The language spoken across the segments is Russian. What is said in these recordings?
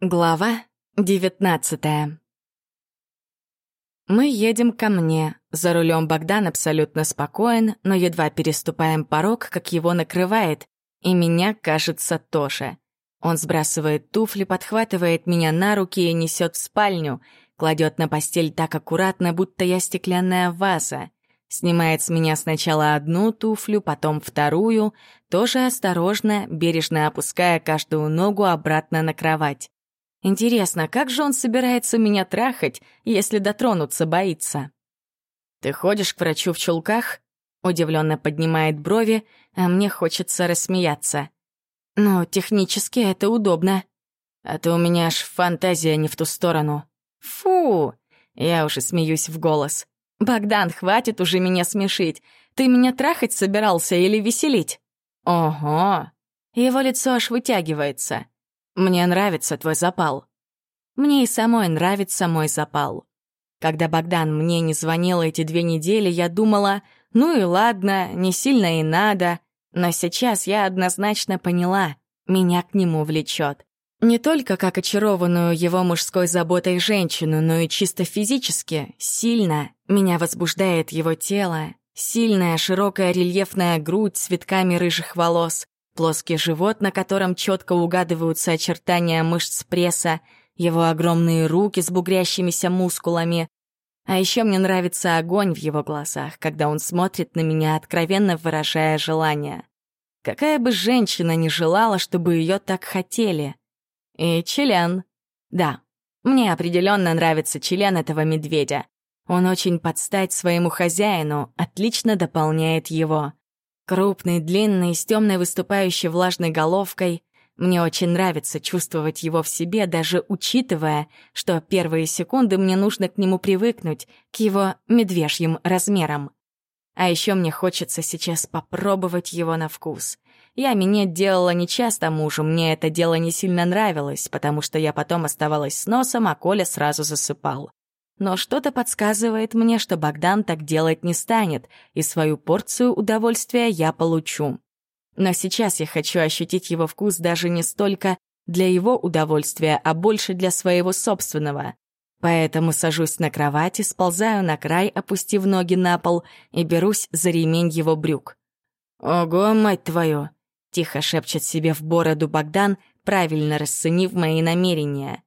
Глава девятнадцатая Мы едем ко мне. За рулем Богдан абсолютно спокоен, но едва переступаем порог, как его накрывает, и меня, кажется, тоже. Он сбрасывает туфли, подхватывает меня на руки и несет в спальню, кладет на постель так аккуратно, будто я стеклянная ваза. Снимает с меня сначала одну туфлю, потом вторую, тоже осторожно, бережно опуская каждую ногу обратно на кровать. Интересно, как же он собирается меня трахать, если дотронуться боится? «Ты ходишь к врачу в чулках?» Удивленно поднимает брови, а мне хочется рассмеяться. «Ну, технически это удобно. А то у меня аж фантазия не в ту сторону. Фу!» Я уже смеюсь в голос. «Богдан, хватит уже меня смешить. Ты меня трахать собирался или веселить?» «Ого!» Его лицо аж вытягивается. Мне нравится твой запал. Мне и самой нравится мой запал. Когда Богдан мне не звонил эти две недели, я думала, ну и ладно, не сильно и надо. Но сейчас я однозначно поняла, меня к нему влечет. Не только как очарованную его мужской заботой женщину, но и чисто физически, сильно меня возбуждает его тело, сильная широкая рельефная грудь с цветками рыжих волос, плоский живот, на котором четко угадываются очертания мышц пресса, его огромные руки с бугрящимися мускулами. А еще мне нравится огонь в его глазах, когда он смотрит на меня, откровенно выражая желание. Какая бы женщина ни желала, чтобы ее так хотели. И член. Да, мне определенно нравится член этого медведя. Он очень подстать своему хозяину, отлично дополняет его. Крупный, длинный, с темной выступающей влажной головкой. Мне очень нравится чувствовать его в себе, даже учитывая, что первые секунды мне нужно к нему привыкнуть, к его медвежьим размерам. А еще мне хочется сейчас попробовать его на вкус. Я минет делала нечасто мужу, мне это дело не сильно нравилось, потому что я потом оставалась с носом, а Коля сразу засыпал но что-то подсказывает мне, что Богдан так делать не станет, и свою порцию удовольствия я получу. Но сейчас я хочу ощутить его вкус даже не столько для его удовольствия, а больше для своего собственного. Поэтому сажусь на кровати, сползаю на край, опустив ноги на пол, и берусь за ремень его брюк. «Ого, мать твою!» — тихо шепчет себе в бороду Богдан, правильно расценив мои намерения.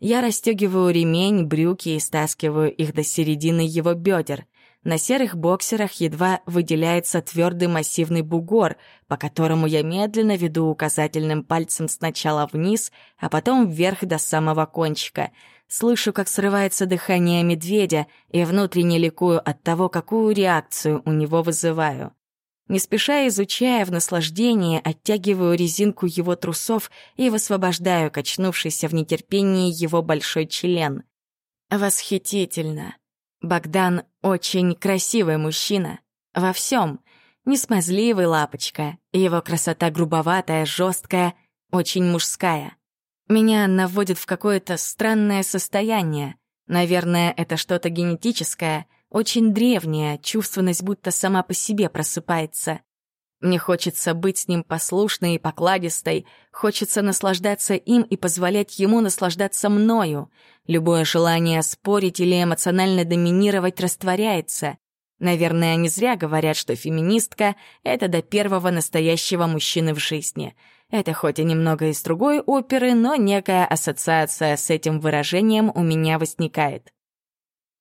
Я расстегиваю ремень, брюки и стаскиваю их до середины его бедер. На серых боксерах едва выделяется твердый массивный бугор, по которому я медленно веду указательным пальцем сначала вниз, а потом вверх до самого кончика. Слышу, как срывается дыхание медведя, и внутренне ликую от того, какую реакцию у него вызываю. Не спеша изучая в наслаждении, оттягиваю резинку его трусов и высвобождаю качнувшийся в нетерпении его большой член. Восхитительно. Богдан очень красивый мужчина. Во всем. Не смазливый лапочка. Его красота грубоватая, жесткая, очень мужская. Меня наводит в какое-то странное состояние. Наверное, это что-то генетическое, очень древняя, чувственность будто сама по себе просыпается. Мне хочется быть с ним послушной и покладистой, хочется наслаждаться им и позволять ему наслаждаться мною. Любое желание спорить или эмоционально доминировать растворяется. Наверное, не зря говорят, что феминистка — это до первого настоящего мужчины в жизни. Это хоть и немного из другой оперы, но некая ассоциация с этим выражением у меня возникает.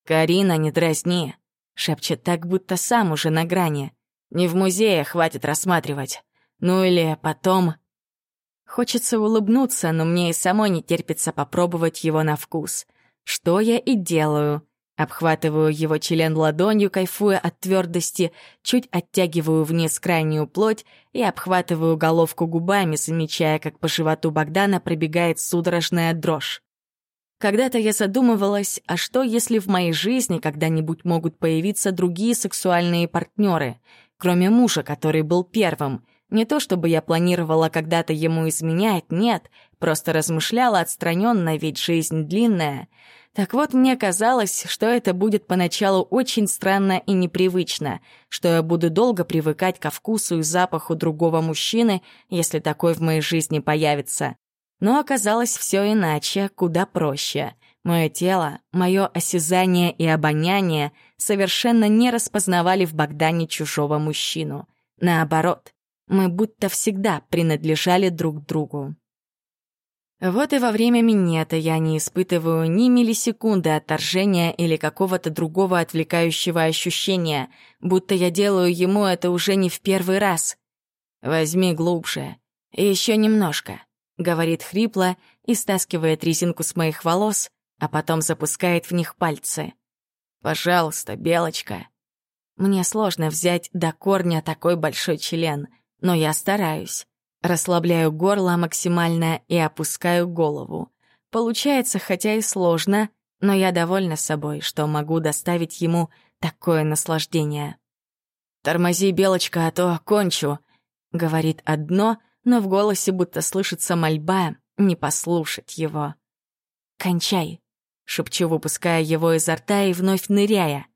«Карина, не дразни!» — шепчет так, будто сам уже на грани. «Не в музее хватит рассматривать. Ну или потом...» Хочется улыбнуться, но мне и самой не терпится попробовать его на вкус. Что я и делаю. Обхватываю его член ладонью, кайфуя от твердости, чуть оттягиваю вниз крайнюю плоть и обхватываю головку губами, замечая, как по животу Богдана пробегает судорожная дрожь. Когда-то я задумывалась, а что, если в моей жизни когда-нибудь могут появиться другие сексуальные партнеры, кроме мужа, который был первым. Не то чтобы я планировала когда-то ему изменять, нет, просто размышляла отстраненно, ведь жизнь длинная. Так вот, мне казалось, что это будет поначалу очень странно и непривычно, что я буду долго привыкать ко вкусу и запаху другого мужчины, если такой в моей жизни появится. Но оказалось все иначе, куда проще. Мое тело, мое осязание и обоняние совершенно не распознавали в Богдане чужого мужчину. Наоборот, мы будто всегда принадлежали друг другу. Вот и во время минета я не испытываю ни миллисекунды отторжения или какого-то другого отвлекающего ощущения, будто я делаю ему это уже не в первый раз. «Возьми глубже. Еще немножко», — говорит хрипло и стаскивает резинку с моих волос, а потом запускает в них пальцы. «Пожалуйста, Белочка». Мне сложно взять до корня такой большой член, но я стараюсь. Расслабляю горло максимально и опускаю голову. Получается, хотя и сложно, но я довольна собой, что могу доставить ему такое наслаждение. «Тормози, Белочка, а то кончу», — говорит одно, но в голосе будто слышится мольба не послушать его. «Кончай», — шепчу, выпуская его изо рта и вновь ныряя.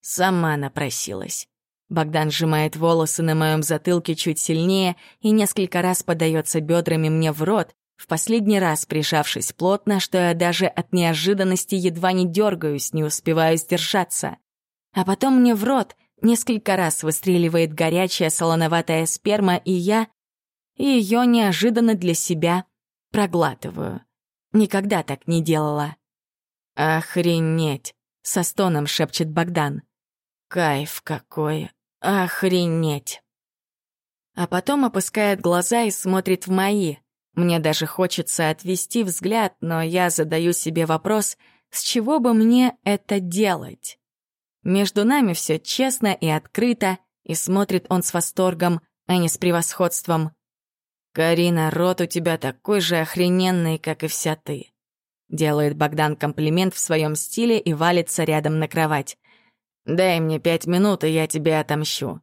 Сама напросилась. Богдан сжимает волосы на моем затылке чуть сильнее и несколько раз подается бедрами мне в рот, в последний раз прижавшись плотно, что я даже от неожиданности едва не дергаюсь, не успеваю сдержаться. А потом мне в рот несколько раз выстреливает горячая солоноватая сперма, и я ее неожиданно для себя проглатываю. Никогда так не делала. «Охренеть!» — со стоном шепчет Богдан. «Кайф какой! Охренеть. А потом опускает глаза и смотрит в мои. Мне даже хочется отвести взгляд, но я задаю себе вопрос, с чего бы мне это делать? Между нами все честно и открыто, и смотрит он с восторгом, а не с превосходством. «Карина, рот у тебя такой же охрененный, как и вся ты», — делает Богдан комплимент в своем стиле и валится рядом на кровать. Дай мне пять минут, и я тебе отомщу».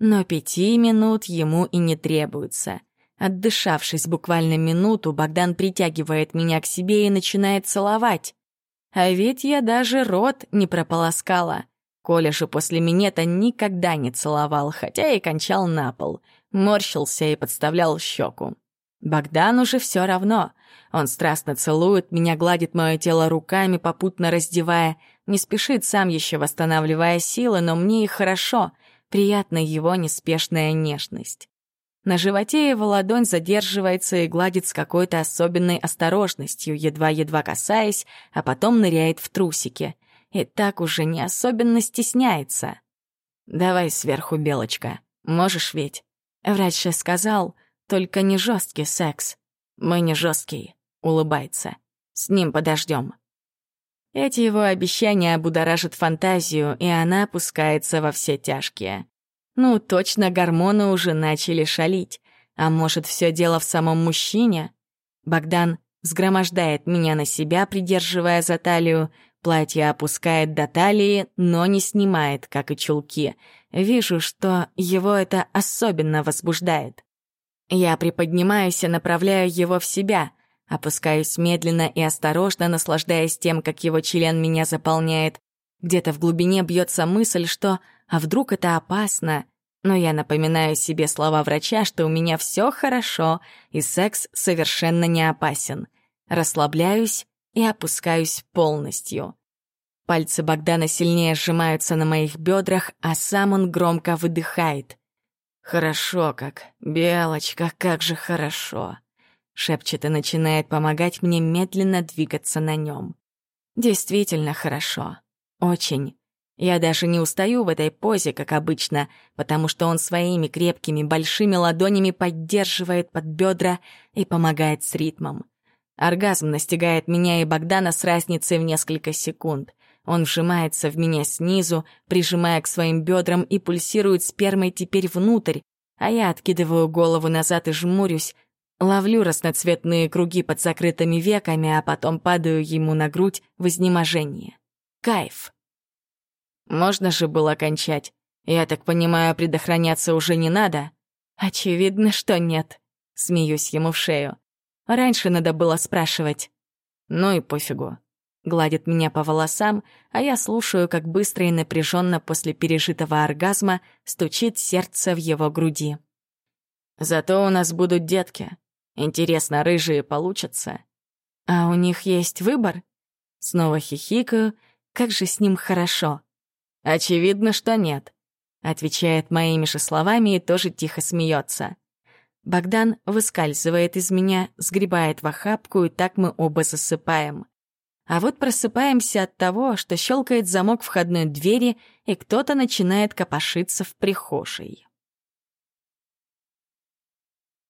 Но пяти минут ему и не требуется. Отдышавшись буквально минуту, Богдан притягивает меня к себе и начинает целовать. А ведь я даже рот не прополоскала. Коля же после минета никогда не целовал, хотя и кончал на пол. Морщился и подставлял щеку. Богдан уже все равно. Он страстно целует меня, гладит мое тело руками, попутно раздевая, не спешит сам еще восстанавливая силы, но мне и хорошо, приятна его неспешная нежность. На животе его ладонь задерживается и гладит с какой-то особенной осторожностью, едва-едва касаясь, а потом ныряет в трусики. И так уже не особенно стесняется. «Давай сверху, Белочка. Можешь ведь?» Врач же сказал — только не жесткий секс. Мы не жесткий, улыбается. С ним подождем. Эти его обещания будоражат фантазию, и она опускается во все тяжкие. Ну, точно гормоны уже начали шалить. А может, все дело в самом мужчине? Богдан сгромождает меня на себя, придерживая за талию, платье опускает до талии, но не снимает, как и чулки. Вижу, что его это особенно возбуждает. Я приподнимаюсь и направляю его в себя, опускаюсь медленно и осторожно, наслаждаясь тем, как его член меня заполняет. Где-то в глубине бьется мысль, что «а вдруг это опасно?» Но я напоминаю себе слова врача, что у меня все хорошо, и секс совершенно не опасен. Расслабляюсь и опускаюсь полностью. Пальцы Богдана сильнее сжимаются на моих бедрах, а сам он громко выдыхает. «Хорошо как, Белочка, как же хорошо!» Шепчет и начинает помогать мне медленно двигаться на нем. Действительно хорошо. Очень. Я даже не устаю в этой позе, как обычно, потому что он своими крепкими большими ладонями поддерживает под бедра и помогает с ритмом. Оргазм настигает меня и Богдана с разницей в несколько секунд. Он вжимается в меня снизу, прижимая к своим бедрам и пульсирует спермой теперь внутрь, а я откидываю голову назад и жмурюсь, ловлю разноцветные круги под закрытыми веками, а потом падаю ему на грудь в изнеможении. Кайф. Можно же было кончать. Я так понимаю, предохраняться уже не надо? Очевидно, что нет. Смеюсь ему в шею. Раньше надо было спрашивать. Ну и пофигу гладит меня по волосам, а я слушаю, как быстро и напряженно после пережитого оргазма стучит сердце в его груди. «Зато у нас будут детки. Интересно, рыжие получатся? А у них есть выбор? Снова хихикаю. Как же с ним хорошо. Очевидно, что нет. Отвечает моими же словами и тоже тихо смеется. Богдан выскальзывает из меня, сгребает в охапку, и так мы оба засыпаем. А вот просыпаемся от того, что щелкает замок входной двери, и кто-то начинает копошиться в прихожей.